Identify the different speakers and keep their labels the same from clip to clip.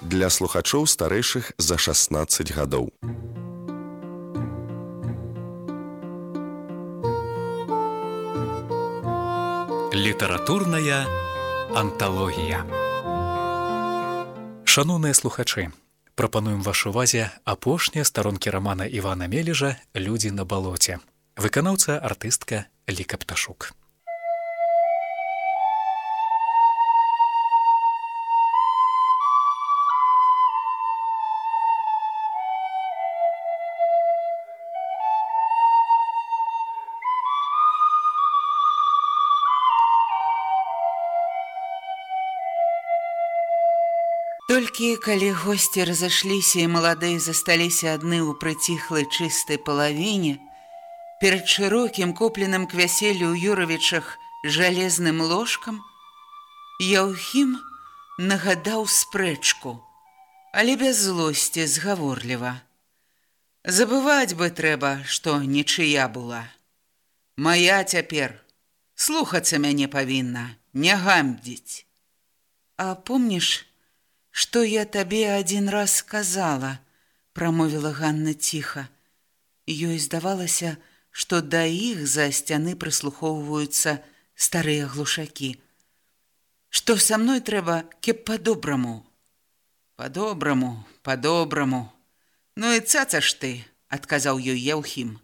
Speaker 1: для слухачоў старэйшых за 16 гадоў.
Speaker 2: Літаратурная анталогія. Шаноўныя слухачы, прапануем вашу увазе апошнія старонкі рамана Івана Мележа людзі на балоце. Выканаўца артыстка Лікапташук.
Speaker 3: Толькі калі госці разышліся і маладыя засталіся адны ў прыціхлай чыстай палавіне, перад шырокім купленым к вяселлю ў Юравічах жалезным ложкам, Яўхім нагадаў спрэчку, але без злосці згаворліва. Забываць бы трэба, што нічыя была. Мая цяпер слухацца мяне павінна, не гамдзіць. А помніш, «Что я табе один раз сказала?» – промовила Ганна тихо. Ёй здавалася, што да іх за сцяны прыслухоўваюцца старыя глушакі. «Што са мной трэба кеп па-добраму?» «Па-добраму, па-добраму. Ну і цаца ж ты!» – адказаў ёй Яўхім.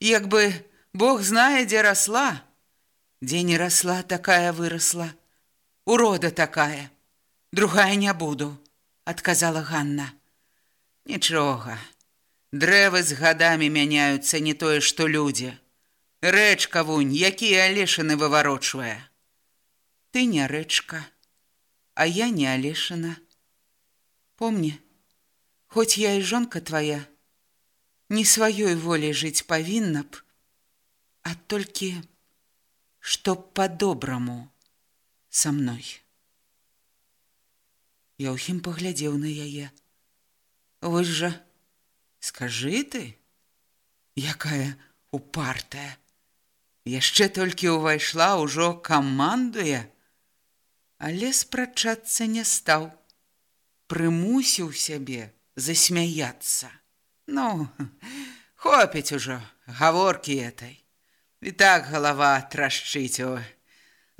Speaker 3: «Як бы Бог знае, дзе расла!» «Дзе не расла, такая вырасла. Урода такая!» Другая не буду, адказала Ганна. Нічога. Дрэвы з гадамі мяняюцца не тое, што людзі. Рэчка вунь, якія алешаны выварочвае. Ты не рэчка, а я не алешана. Помні, хоць я і жонка твая, не сваёй волей жыць павінна б, а толькі што па-добраму са мной. Яўхім паглядзеў на яе. Вось жа, скажы ты, якая упартая. Яшчэ толькі ўвайшла ўжо камандуе, але спрачацца не стаў. Прымусіў сябе засмяяцца. Ну, хопіць ужо гаворкі этой. І так галава трашчыць.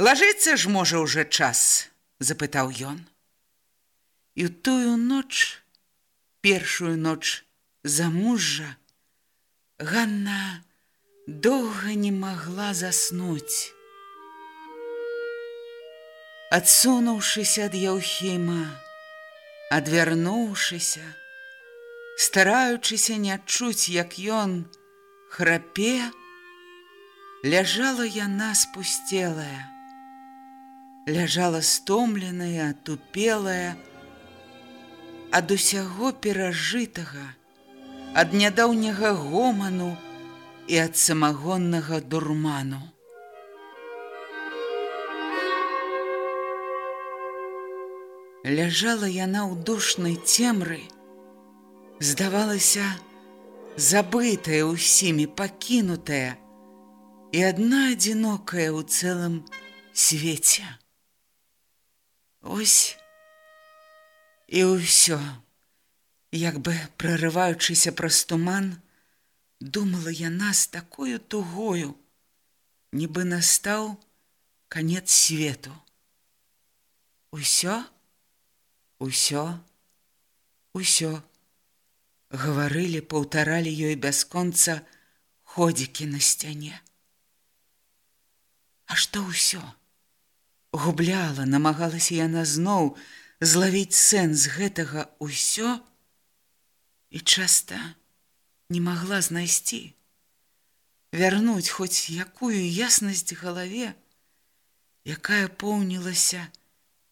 Speaker 3: Лажыцца ж можа ўжо час, запытаў ён. І ў тую ноч, першую ноч замужжа, Ганна доўга не магла заснуць. Адсунуўшыся ад Яўхіма, адвярнуўшыся, стараючыся не адчуць, як ён храпе, ляжала яна спусцелая, ляжала стомленая, тупелая, ад усяго перажытага, ад нядаўняга гоману і ад самагоннага дурману. Ляжала яна ў душнай цемры, здавалася, забытая ўсімі пакінутая і адна адзінокая ў цэлым свеце. Ось І ўсё, як бы прарываючыся праз туман, думала яна з такою тугою, нібы настаў канец свету. Усё, усё, усё, гаварылі, паўтаралі ёй бясконца ходзікі на сцяне. А што ўсё? Губляла, намагалася яна зноў, злавіць сэнс гэтага ўсё і часта не магла знайсці. Вярнуць хоць якую яснасць галаве якая поўнілася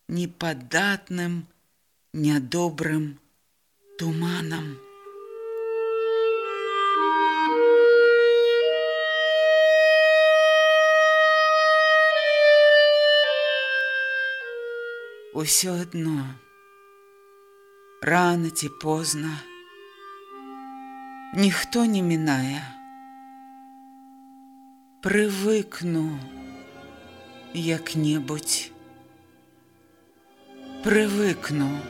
Speaker 3: непадатным нядобрым туманам Усё адно. Рано ці позна. Ніхто не мінае. Прывыкну як-небудзь. Прывыкну.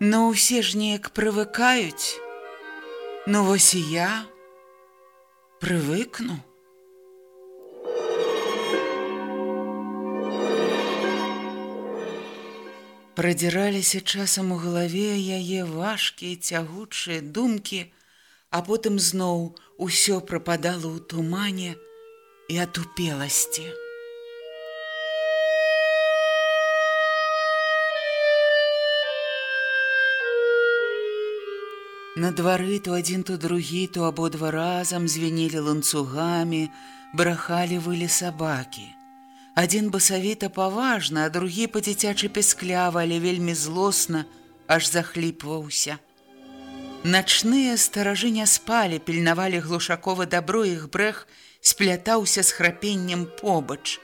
Speaker 3: Ну усе ж неяк прывыкаюць. Ну вось і я прывыкну. Прадзіраліся часам у галаве яе важкія цягучыя думкі, а потым зноў усё прападала ў тумане і атупеласці. На двары то адзін то другі, то абодва разам звенелі ланцугамі, брахалі вылі сабакі. Адзін басавіта паважна, а другі па-дзіцячы песклява, але вельмі злосна, аж захліпваўся. Начныя старажы не спалі, пільнавалі глушакова дабро іх брэх, сплятаўся з храпеннем побач,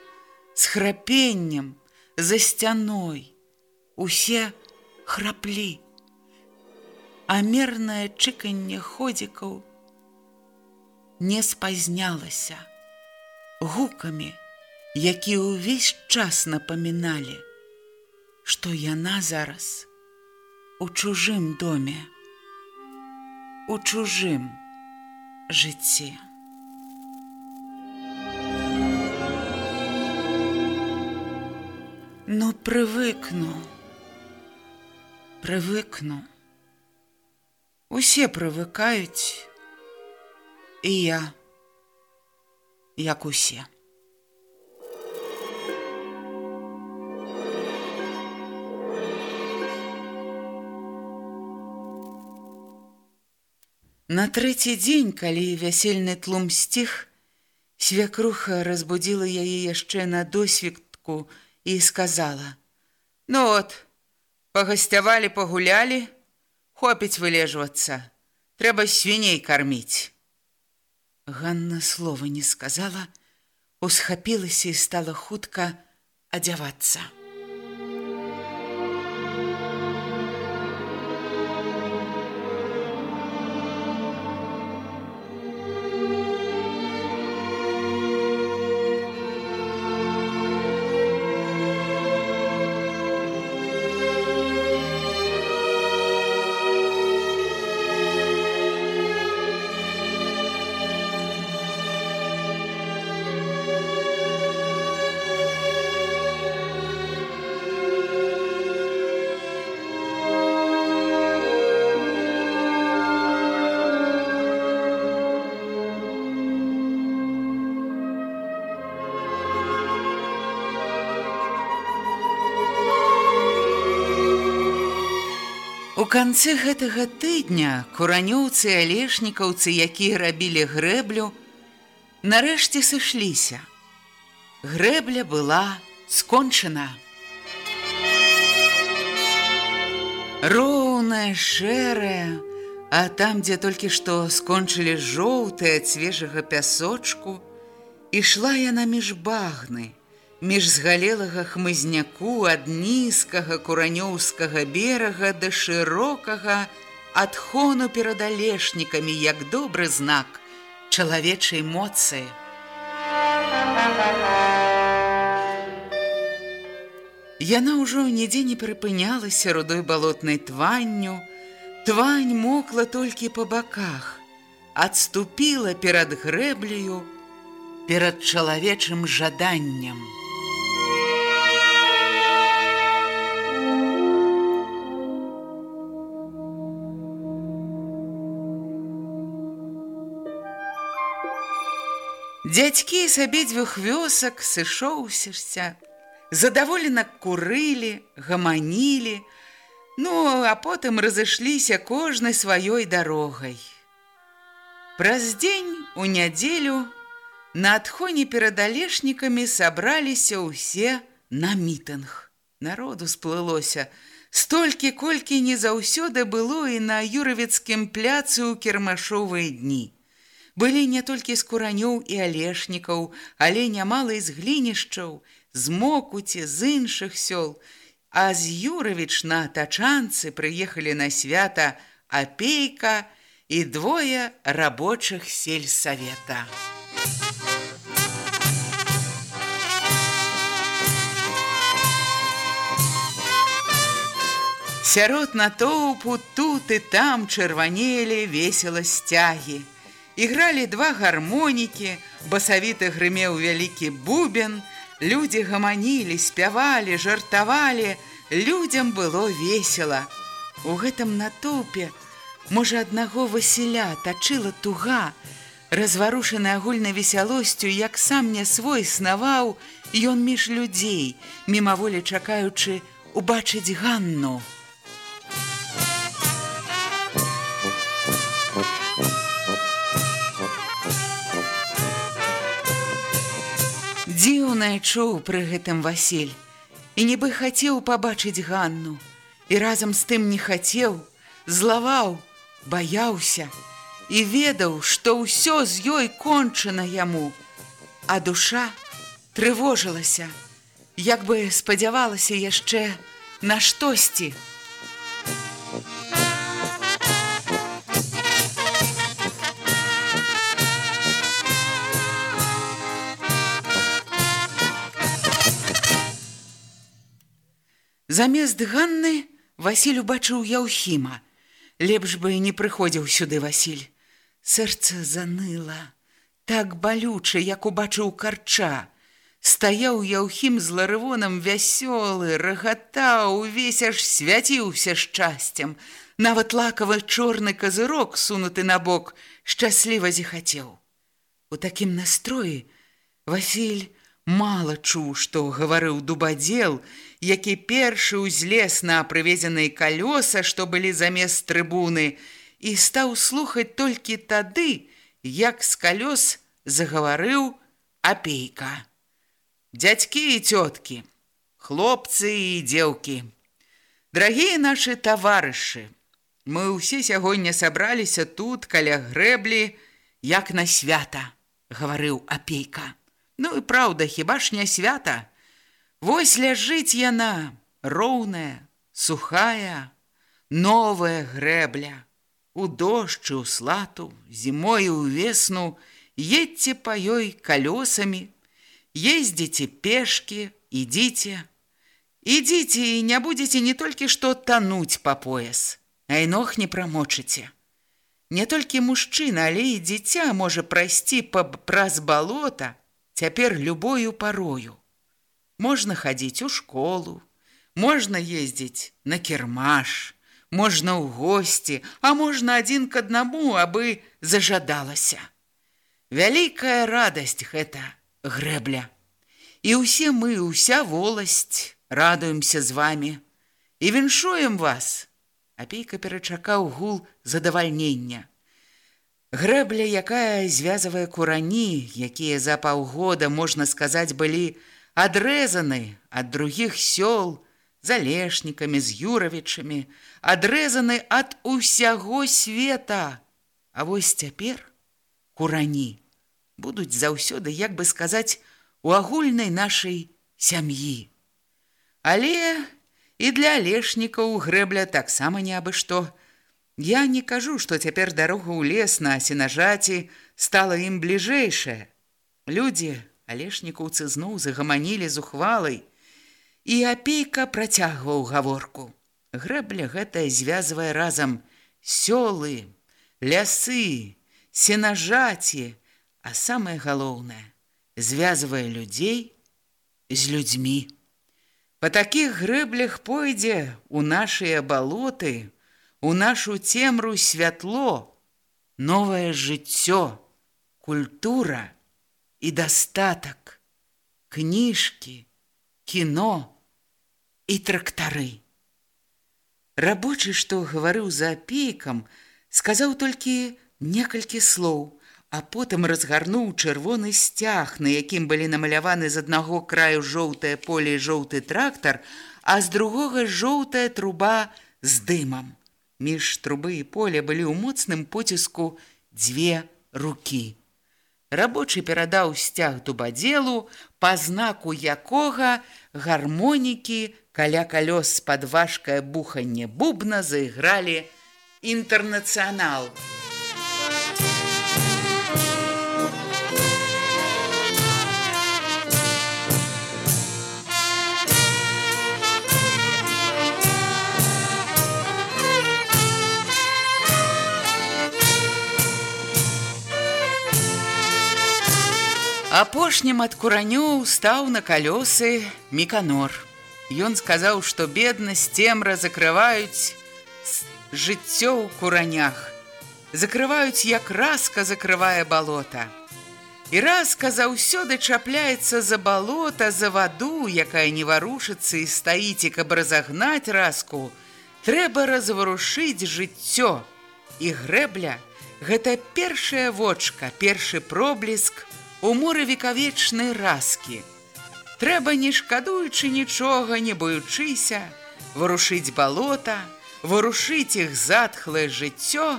Speaker 3: з храпеннем за сцяной. Усе храплі. А мернае чыканне ходзікаў не спазнялася гукамі, які ўвесь час напаміналі, што яна зараз у чужым доме, у чужым жыцці. Ну прывыкну, прывыкну. Усе прывыкаюць, і я, як усе. На трэці дзень, калі вясельны тлум сціх, свякруха разбудзіла яе яшчэ на досведку і сказала: « Ну от, пагасцявалі, пагулялі, хопіць вылежвацца, трэба свіней карміць. Ганна слова не сказала, усхапілася і стала хутка адзявацца. Канцы гэтага тыдня куранёўцы алешнікаўцы, якія рабілі грэблю, нарэшце сышліся. Грэбля была скончана. Роўная, шэрая, а там, дзе толькі што скончылі жоўтыя ад свежага пясочку, ішла яна між багны, між згалелага хмызняку ад нізкага куранёўскага берага да шырокага адхону перад алешнікамі як добры знак чалавечай моцы. Яна ўжо нідзе не прыпынялася рудой балотнай тванню, твань мокла толькі па баках, адступіла перад грэблею, перад чалавечым жаданнем. Дзядзькі з абедзвюх вёсак сышоўсішся, задаволена курылі, гаманілі, ну, а потым разышліся кожнай сваёй дарогай. Праз дзень у нядзелю на адхоне перад алешнікамі сабраліся ўсе на мітынг. Народу сплылося, столькі, колькі не заўсёды было і на юравіцкім пляцы ў кірмашовыя дні былі не толькі з куранёў і алешнікаў, але нямала з глінішчаў, з мокуці з іншых сёл, а з Юравіч на тачанцы прыехалі на свята апейка і двое рабочых сельсавета. Сярод натоўпу тут і там чырванелі весела сцягі. Ігралі два гармонікі, басавіты грымеў вялікі бубен, Людзі гаманілі, спявалі, жартавалі, людзям было весела. У гэтым натоўпе, можа, аднаго Васіля тачыла туга, разварушаны агульнай весялосцю, як сам не свой снаваў, ён між людзей, мімаволі чакаючы убачыць Ганну. Дзіўнае чуў пры гэтым Васіль. І нібы хацеў пабачыць Ганну. І разам з тым не хацеў, злаваў, баяўся. І ведаў, што ўсё з ёй кончана яму, а душа трывожылася, як бы спадзявалася яшчэ на штосьці. Замест Ганны Васіль убачыў Яўхіма. Лепш бы не прыходзіў сюды Васіль. Сэрца заныла, так балюча, як убачыў карча. Стаяў Яўхім з ларывонам вясёлы, рагатаў, увесь аж свяціўся шчасцем. Нават лакавы чорны казырок, сунуты на бок, шчасліва зіхацеў. У такім настроі Васіль мала чуў, што гаварыў дубадзел, які першы ўзлез на прывезеныя калёса, што былі замест трыбуны, і стаў слухаць толькі тады, як з калёс загаварыў апейка. Дядькі і цёткі, хлопцы і дзеўкі, Драгія нашы таварышы, мы ўсе сягоння сабраліся тут каля грэблі, як на свята, гаварыў апейка. Ну і праўда, хіба ж не свята? Вось ляжыць яна, роўная, сухая, новая грэбля. У дождчы ў слату, зімой у весну, едьце па ёй калёсамі, ездзіце пешкі, ідзіце. Ідзіце і не будзеце не толькі што тануць па пояс, а і ног не прамочыце. Не толькі мужчына, але і дзіця можа прайсці па праз балота, цяпер любою парою. Можна хадзіць у школу, можна ездзіць на кірмаш, можна ў госці, а можна адзін к аднаму, абы зажадалася. Вялікая радасць гэта грэбля. І ўсе мы, уся воласць, радуемся з вами і віншуем вас. Апейка перачакаў гул задавальнення. Грэбля, якая звязвае курані, якія за паўгода, можна сказаць, былі адрэзаны ад другіх сёл, залешнікамі з юравічамі, адрэзаны ад усяго света. А вось цяпер курані будуць заўсёды, як бы сказаць, у агульнай нашай сям'і. Але і для алешнікаў грэбля таксама не абы што, Я не кажу, што цяпер дарога ў лес на сенажаці стала ім бліжэйшая. Людзі, алешнікаўцы зноў загаманілі з ухвалай, і апейка працягваў гаворку. Грэбля гэтая звязвае разам сёлы, лясы, сенажаці, а самае галоўнае звязвае людзей з людзьмі. Па такіх грэблях пойдзе у нашыя балоты, у нашу цемру святло, новае жыццё, культура і дастатак, кніжкі, кіно і трактары. Рабочы, што гаварыў за апейкам, сказаў толькі некалькі слоў, а потым разгарнуў чырвоны сцяг, на якім былі намаляваны з аднаго краю жоўтае поле і жоўты трактар, а з другога жоўтая труба з дымам. Між трубы і поля былі ў моцным поціску дзве рукі. Рабочы перадаў сцяг дубадзелу, па знаку якога гармонікі каля калёс з-пад важкае буханне бубна зайгралі інтэрнацыянал. Апошнім ад куранёў стаў на калёсы міканор. Ён сказаў, што беднасць цемра закрываюць жыццё ў куранях. Закрываюць, як раска закрывае балота. І разка заўсёды чапляецца за балота, за ваду, якая не варушыцца і стаіць, і каб разагнаць раску, трэба разварушыць жыццё. І грэбля гэта першая вочка, першы пробліск у моры векавечнай раскі. Трэба не шкадуючы нічога, не боючыся, варушыць балота, варушыць іх затхлае жыццё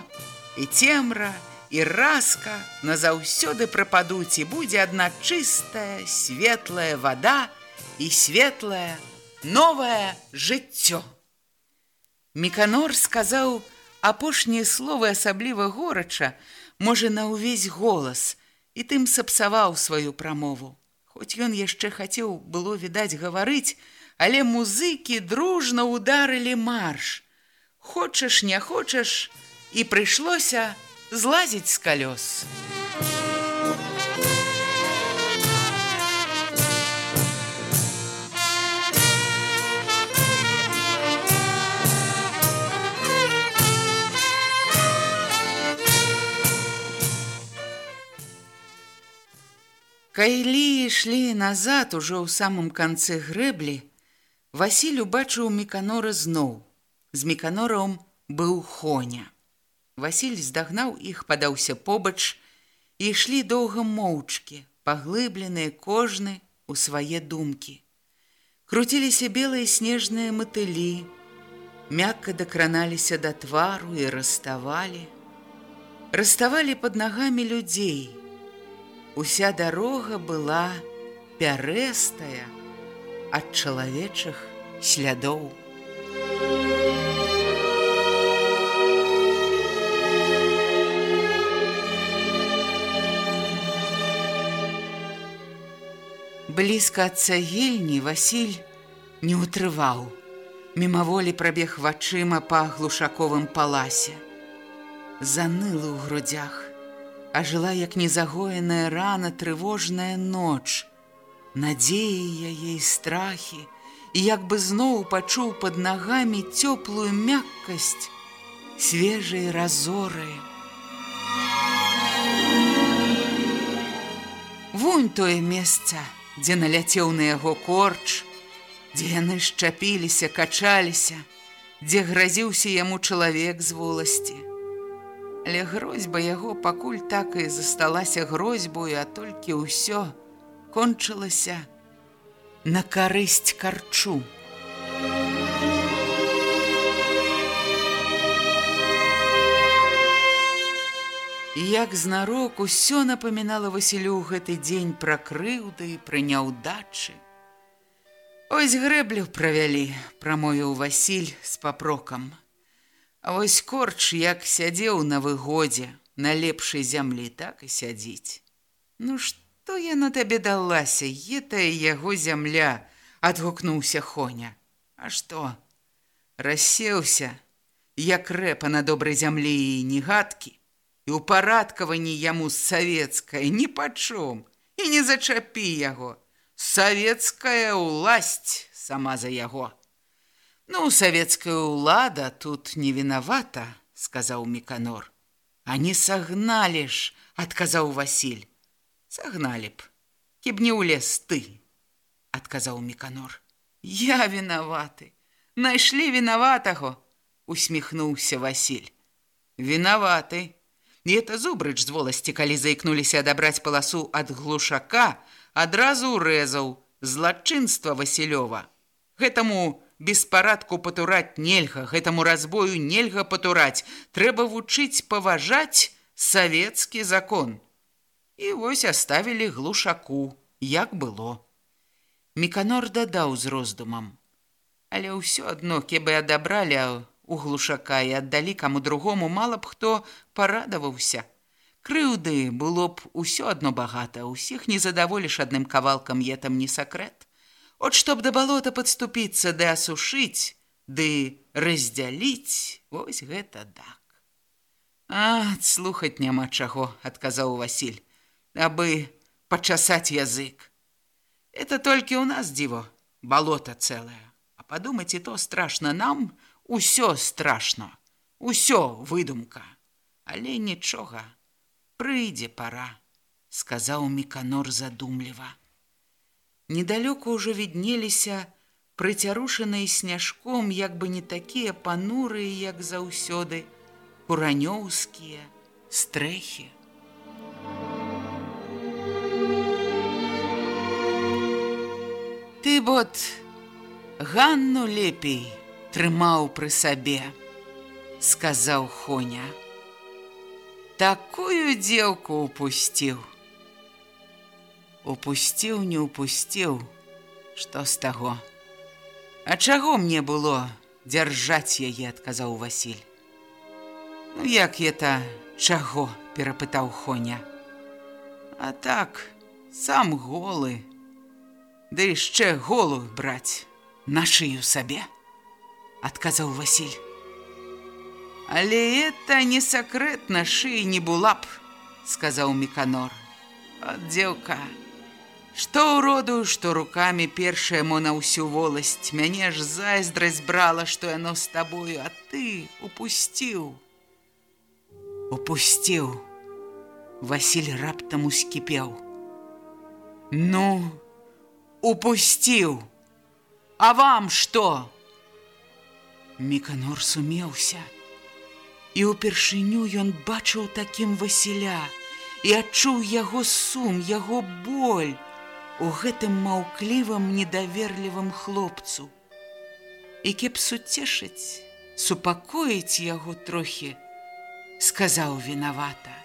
Speaker 3: і цемра, і раска назаўсёды прападуць і будзе адна чыстая, светлая вода і светлае новае жыццё. Міканор сказаў апошнія словы асабліва горача, можа на ўвесь голас і тым сапсаваў сваю прамову. Хоць ён яшчэ хацеў было відаць гаварыць, але музыкі дружна ударылі марш. Хочаш, не хочаш, і прыйшлося, злазіць з калёс. Кайлі ішлі назад ужо ў самым канцы грэблі, Васіль убачыў міканора зноў. З міканором быў хоня. Васіль здагнаў іх, падаўся побач і ішлі доўга моўчкі, паглыбленыя кожны у свае думкі. Круціліся белыя снежныя матылі, мякка дакраналіся да твару і раставалі. Раставалі пад нагамі людзей. Уся дарога была пярэстая ад чалавечых слядоў. Блізка ад цагельні Васіль не ўтрываў. Мімаволі прабег вачыма па глушаковым паласе. Занылы ў грудзях, а жыла як незагоеная рана трывожная ноч. Надзеі яе страхі, і як бы зноў пачуў пад нагамі цёплую мяккасць, свежай разоры. Вунь тое месца, дзе наляцеў на яго корч, дзе яны шчапіліся, качаліся, дзе гразіўся яму чалавек з воласці. Але грозьба яго пакуль так і засталася грозьбою, а толькі ўсё кончылася на карысць карчу. Як знарок усё напамінала Васілю ў гэты дзень пра крыўды і пра няўдачы. Ось грэблю правялі, прамовіў Васіль з папрокам. Вось корч, як сядзеў на выгодзе, на лепшай зямлі так і сядзіць. Ну што я на табе далася, етая яго зямля, адгукнуўся Хоня. А што? Рассеўся, як рэпа на добрай зямлі і негадкі і ўпарадкаванні яму савецкае ні пачом і не зачапі яго. Савецкая ўласць сама за яго. Ну, савецкая ўлада тут не вінавата, сказаў Міканор. А не сагналі ж, адказаў Васіль. Сагналі б, кіб не ўлез ты, адказаў Міканор. Я вінаваты, Найшлі вінаватаго, усміхнуўся Васіль. Вінаваты, І это зубрыч з воласці, калі заікнуліся адабраць паласу ад глушака, адразу ўрэзаў злачынства Васілёва. Гэтаму беспарадку патураць нельга, гэтаму разбою нельга патураць, трэба вучыць паважаць савецкі закон. І вось аставілі глушаку, як было. Міканор дадаў з роздумам. Але ўсё адно, кебы адабралі, у глушака і аддалі каму другому мала б хто парадаваўся. Крыўды было б усё адно багата, усіх не задаволіш адным кавалкам етам не сакрэт. От што б да балота падступіцца ды асушыць, ды раздзяліць, вось гэта так. А, слухаць няма чаго, адказаў Васіль, абы
Speaker 4: почесать язык. Это только у нас диво, болото целое. А подумать и то страшно нам, усё страшно, усё выдумка. Але нічога, прыйдзе пора, сказаў Міканор задумліва. Недалёку ўжо віднеліся, прыцярушаныя сняжком, як бы не такія панурыя, як заўсёды, куранёўскія стрэхі. Ты бот Ганну лепей трымаў пры сабе, сказаў Хоня. Такую дзеўку упусціў. Упусціў, не упусціў, што з таго. А чаго мне было дзяржаць яе, адказаў Васіль. Ну як это чаго? перапытаў Хоня. А так, сам голы, Ды яшчэ голу браць на шыю сабе, адказаў Васіль. Але это не сакрэт на шыі не была б, сказаў Міканор. От дзеўка, Што ўроду, што рукамі першае мо на ўсю воласць, мяне ж зайздрасць брала, што яно з табою, а ты упусціў. Упусціў. Васіль раптам ускіпеў. Ну, упусціў. А вам што? Міканор сумеўся. І ўпершыню ён бачыў такім Васіля і адчуў яго сум, яго боль у гэтым маўклівым недаверлівым хлопцу. І кеп суцешыць, супакоіць яго трохі, сказаў вінавата.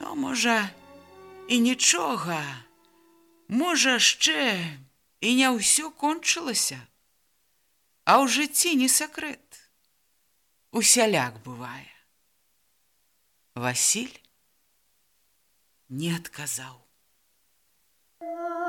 Speaker 4: Ну, можа, і нічога, Можа, яшчэ і не ўсё кончылася. А ў жыцці не сакрэт. Усяляк бывае. Васіль не адказаў. 啊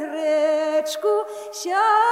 Speaker 4: рэчку сяду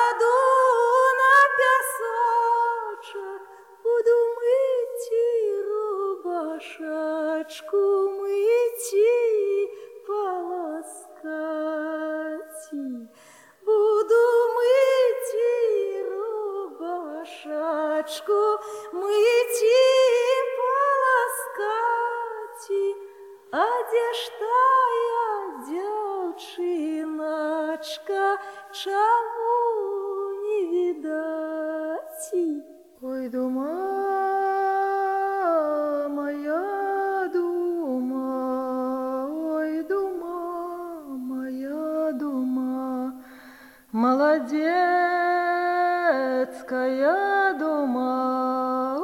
Speaker 4: молодецкая дума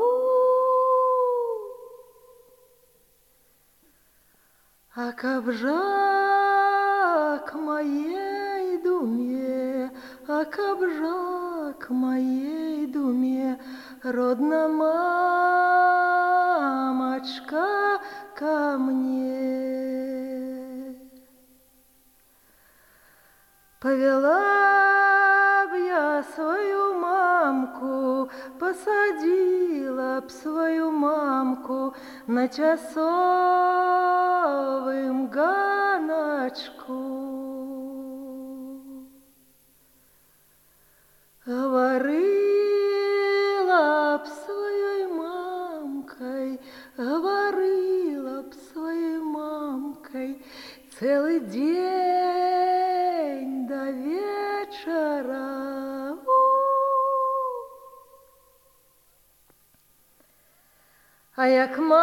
Speaker 4: А кабжак моей думе, а кабжак моей думе, родна мамочка ко мне. Повела б я свою посадила б свою мамку на часовым ганочку. Говорила б своей мамкой, говорила б своей мамкой целый день А як мамочка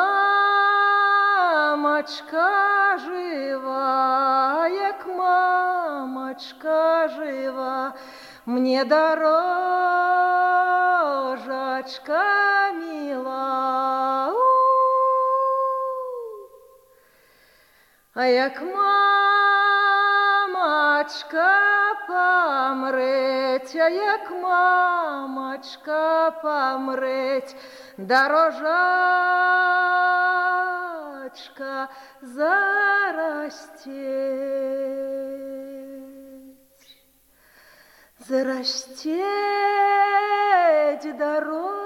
Speaker 4: жива, як мамочка жива, мне дорожечка мила. А як мамочка помреть, а як мамочка помреть, дорожачка зарастеть. Зарастеть дорожечка,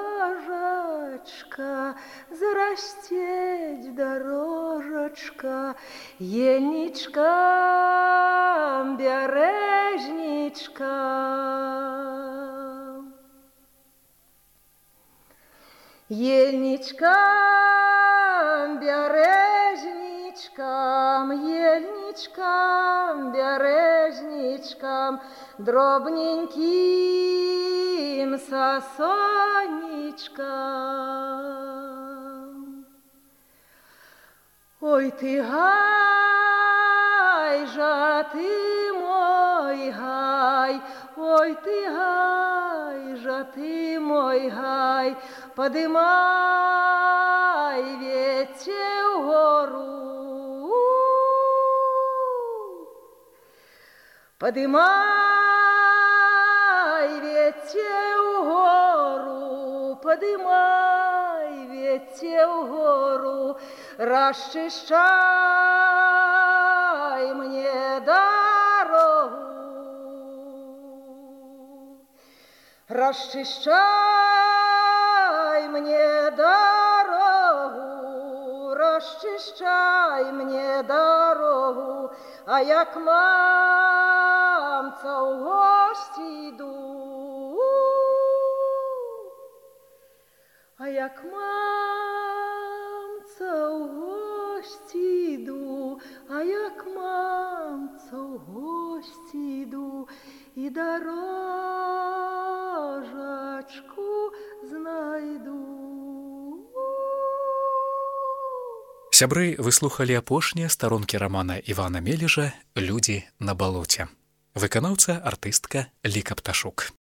Speaker 4: зарастеть дорожечка, ельничка, бережничка. Ельничкам, бережничкам, ельничкам, бережничкам, дробненьким сосонечкам. Ой, ты гай же, ты мой гай, ой, ты гай же, ты мой гай, подымай ветер гору. Подымай ветер гору, подымай ветер гору, расчищай мне дорогу. Расчищай мне дорогу, расчищай мне дорогу, а як мамца у гості йду. А як мамца у гості йду, а як мамца у гості йду, і дорожачку знайду.
Speaker 2: Сябры выслухалі апошнія старонкі рамана Івана Мележа Людзі на балоце. Выканаўца артыстка Ліка Пташук.